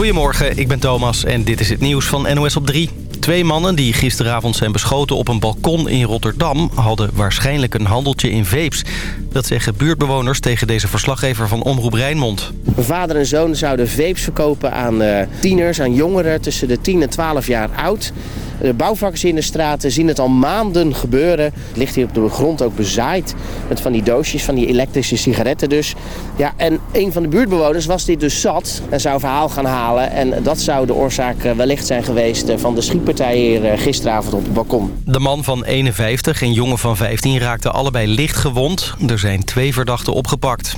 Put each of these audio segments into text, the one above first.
Goedemorgen, ik ben Thomas en dit is het nieuws van NOS op 3. Twee mannen die gisteravond zijn beschoten op een balkon in Rotterdam... hadden waarschijnlijk een handeltje in vapes. Dat zeggen buurtbewoners tegen deze verslaggever van Omroep Rijnmond. Mijn vader en zoon zouden vapes verkopen aan uh, tieners, aan jongeren tussen de 10 en 12 jaar oud. De bouwvakkers in de straten zien het al maanden gebeuren. Het ligt hier op de grond ook bezaaid met van die doosjes, van die elektrische sigaretten dus. Ja, en een van de buurtbewoners was dit dus zat en zou verhaal gaan halen. En dat zou de oorzaak eh, wellicht zijn geweest eh, van de schietpartij hier gisteravond op het balkon. De man van 51 en jongen van 15 raakten allebei licht gewond. Er zijn twee verdachten opgepakt.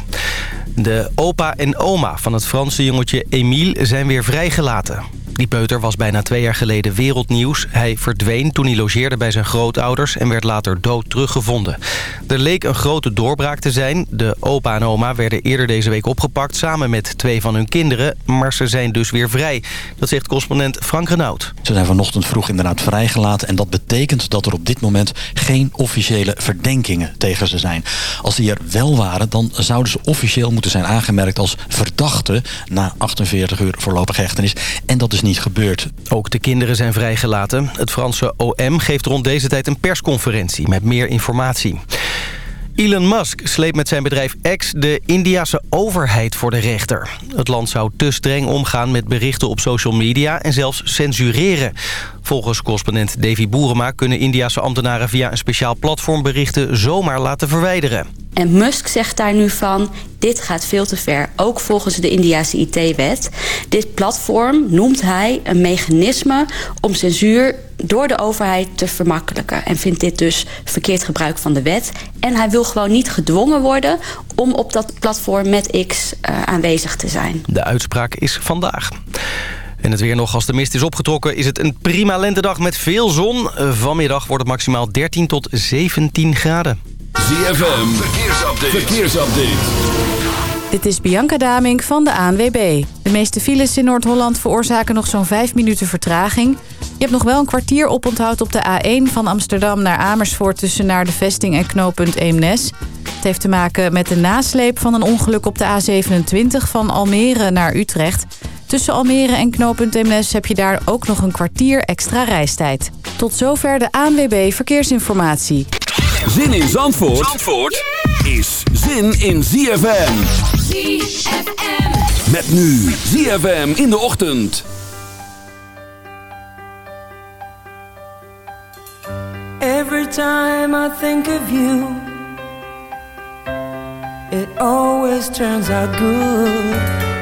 De opa en oma van het Franse jongetje Emile zijn weer vrijgelaten. Die peuter was bijna twee jaar geleden wereldnieuws. Hij verdween toen hij logeerde bij zijn grootouders en werd later dood teruggevonden. Er leek een grote doorbraak te zijn. De opa en oma werden eerder deze week opgepakt samen met twee van hun kinderen. Maar ze zijn dus weer vrij. Dat zegt correspondent Frank Renaud. Ze zijn vanochtend vroeg inderdaad vrijgelaten. En dat betekent dat er op dit moment geen officiële verdenkingen tegen ze zijn. Als die er wel waren, dan zouden ze officieel moeten zijn aangemerkt als verdachte... na 48 uur voorlopige hechtenis. En dat is niet gebeurd. Ook de kinderen zijn vrijgelaten. Het Franse OM geeft rond deze tijd een persconferentie met meer informatie. Elon Musk sleept met zijn bedrijf X de Indiase overheid voor de rechter. Het land zou te streng omgaan met berichten op social media en zelfs censureren. Volgens correspondent Davy Boerema kunnen Indiase ambtenaren via een speciaal platform berichten zomaar laten verwijderen. En Musk zegt daar nu van, dit gaat veel te ver, ook volgens de Indiase IT-wet. Dit platform noemt hij een mechanisme om censuur door de overheid te vermakkelijken. En vindt dit dus verkeerd gebruik van de wet. En hij wil gewoon niet gedwongen worden om op dat platform met X uh, aanwezig te zijn. De uitspraak is vandaag. En het weer nog als de mist is opgetrokken is het een prima lentedag met veel zon. Vanmiddag wordt het maximaal 13 tot 17 graden. ZFM, verkeersupdate. verkeersupdate. Dit is Bianca Damink van de ANWB. De meeste files in Noord-Holland veroorzaken nog zo'n 5 minuten vertraging. Je hebt nog wel een kwartier oponthoud op de A1 van Amsterdam naar Amersfoort... tussen naar de vesting en knooppunt Eemnes. Het heeft te maken met de nasleep van een ongeluk op de A27 van Almere naar Utrecht... Tussen Almere en knooppunt Eemnes heb je daar ook nog een kwartier extra reistijd. Tot zover de ANWB Verkeersinformatie. Zin in Zandvoort, Zandvoort is zin in ZFM. ZFM. Met nu ZFM in de ochtend. Every time I think of you It always turns out good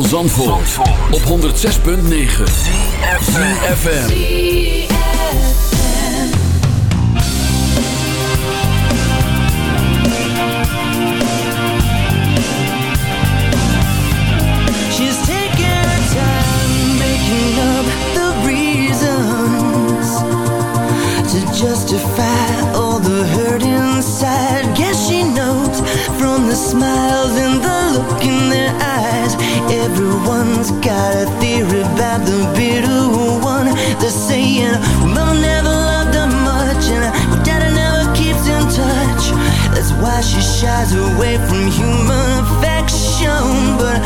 van Zandvoort, Zandvoort. op 106.9 CFFM She's taking her time making up the reasons To justify all the hurt inside. Guess she knows from the smiles and the look in their Everyone's got a theory about the bitter one. They're saying, Mama never loved her much, and well, Daddy never keeps in touch. That's why she shies away from human affection. But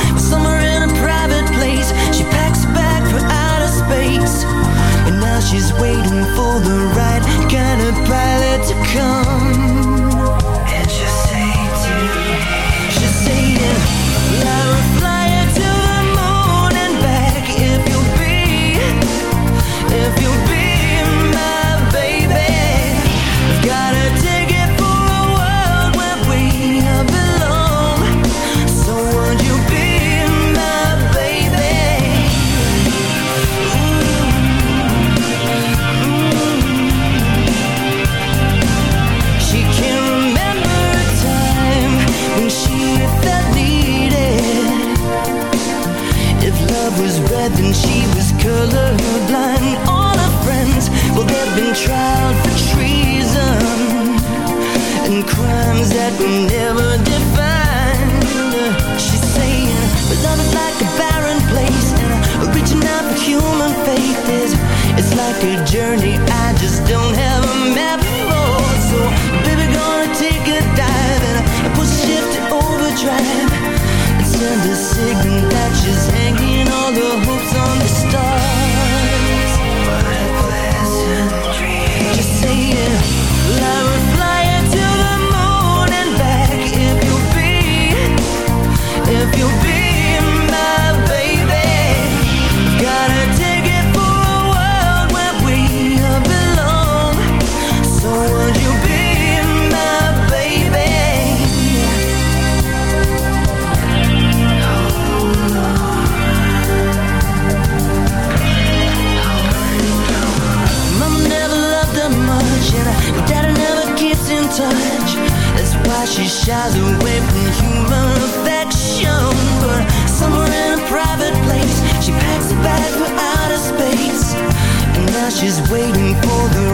Is waiting for the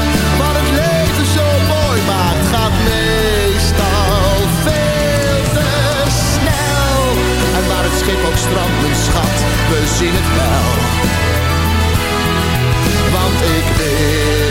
meestal veel te snel. En waar het schip ook strandt, mijn schat, we zien het wel. Want ik wil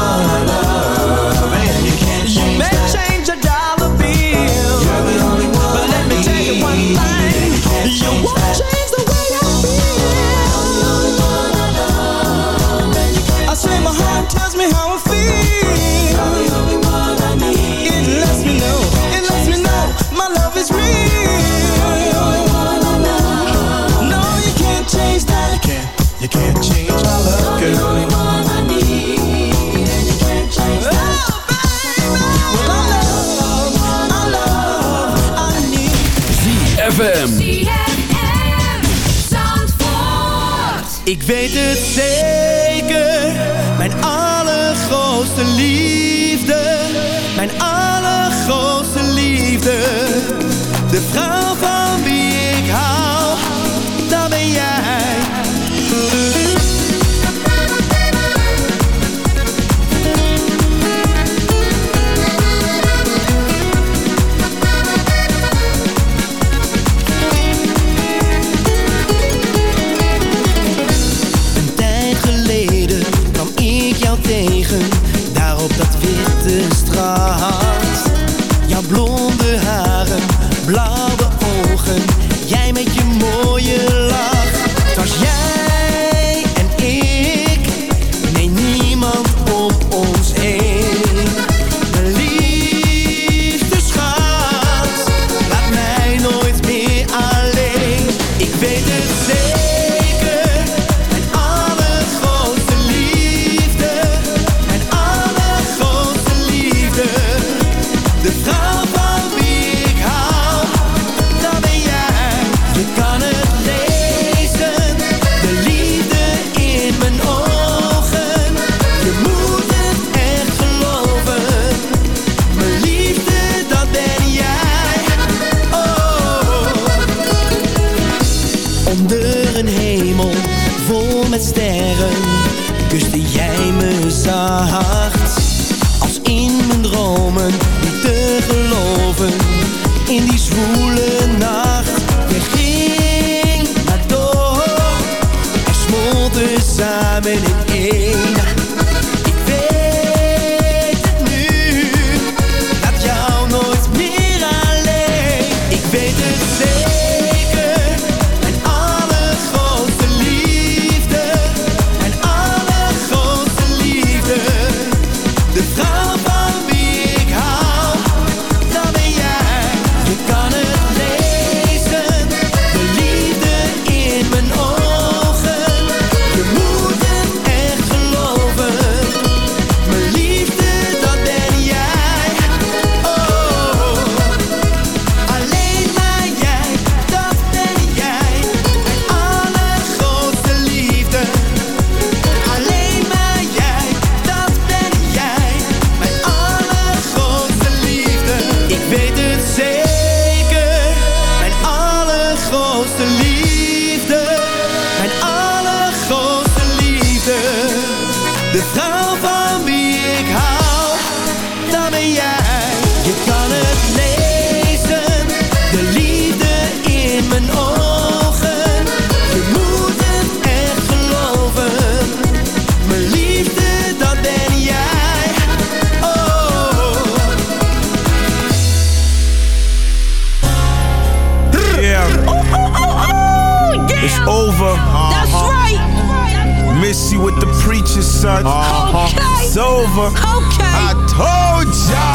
with the preacher's son. Okay. It's over. Okay. I told ya.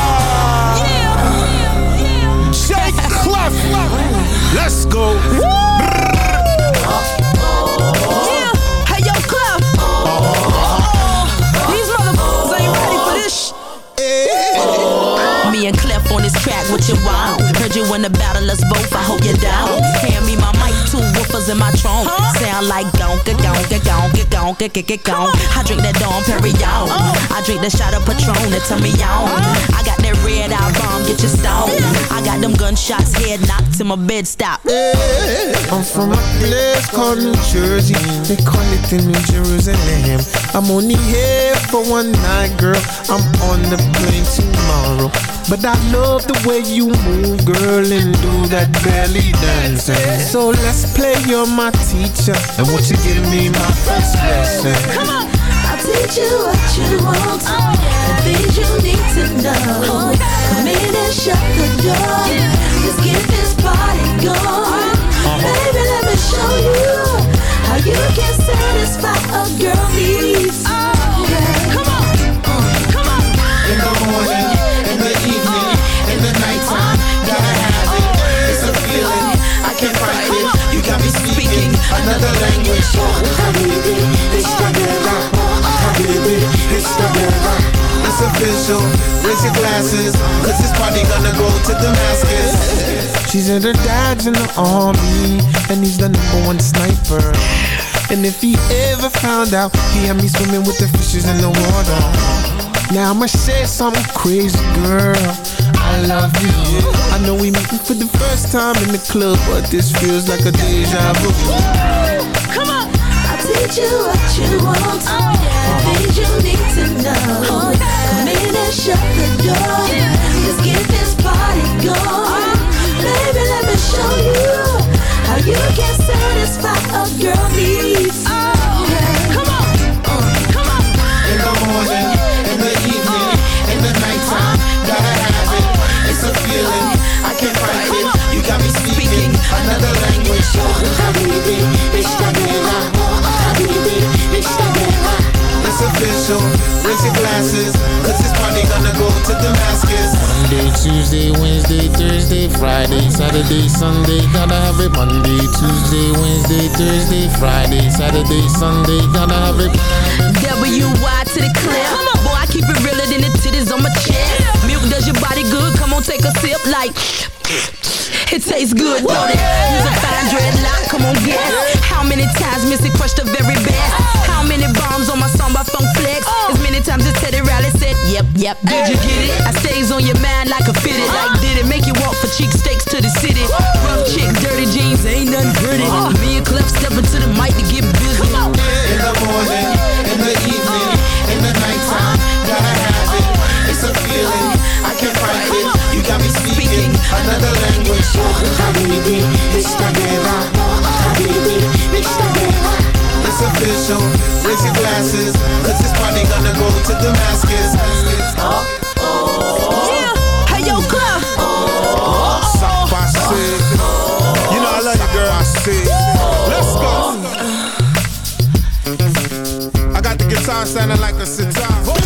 Shake Clef. Let's go. Yeah. Hey, yo, Clef. Oh. These motherfuckers ain't ready for this. Eh. Me and Clef on this track with your wow. Heard you in the battle, let's both. I hope you're down. Hand me my mic, two woofers in my trunk. Sound like gonka, gonka, gonka, gonka, gonka, gonka. I drink that Dom Perignon. I drink that shot of Patron that turn me on. I got that red eye bomb, get your stone. I got them gunshots, head knocked till my bed stop. I'm from a place called New Jersey. They call it the New Jerusalem. I'm only here for one night, girl. I'm on the plane tomorrow. But I love the way you move, girl, and do that belly dancing. So let's play, you're my teacher. And won't you give me my first lesson? Come on! I'll teach you what you want and things you need to know. Come in and shut the door. Let's get this party going. Baby, let me show you how you can satisfy a girl needs. Oh, yeah. Come on, come on. In the morning, another language. Habibi, it's the girl. Habibi, it's the girl. It's official, raise your glasses, cause this party gonna go to Damascus. She said her dad's in the army, and he's the number one sniper. And if he ever found out, he had me swimming with the fishes in the water. Now I'ma say something crazy, girl. I love you. I know we meeting for the first time in the club, but this feels like a deja vu. Teach you what you want. The things you need to know. Come in and shut the door. Let's get this party going. Baby, let me show you how you can satisfy a needs. Come on. Come on. In the morning, in the evening, in the nighttime, gotta have it. It's a feeling, I can't fight it. You got me speaking another language. It's official, raise your glasses, cause this party gonna go to Damascus. Monday, Tuesday, Wednesday, Thursday, Friday, Saturday, Sunday, gotta have it. Monday, Tuesday, Wednesday, Thursday, Friday, Saturday, Sunday, gotta have it. W-Y to the clip. Boy, I keep it realer than the titties on my chest. Milk does your body good. Come on, take a sip like. It tastes good, don't it? Use a fine dreadlock, come on, guess. How many times Missy crushed the very best? How many bombs on my song by Funk Flex? As many times as Teddy Riley said, yep, yep. Did you get it? I stays on your mind like a fitted. Like, did it make you walk for cheek steaks to the city? Rough chick, dirty jeans, ain't nothing pretty. Me and Clef stepping to the mic to get busy. In the morning, in the evening, in the nighttime, gotta have it. It's a feeling, I can't fight it. You got me speaking another language. Official, raise your glasses, party gonna go to Damascus. Yeah, hey yo, by Sid. You know I love you, girl. Let's go. I got the guitar sounding like a sitar.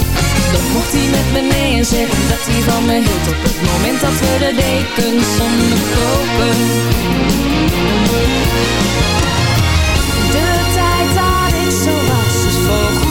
Dan mocht hij met me nee en zeggen dat hij van me hield Op het moment dat we de dekens onderkopen De tijd dat ik zo was is volgens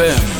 ZFM.